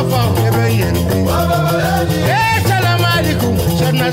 Mustafa yebe yebe. Eh, salam alaikum, Shana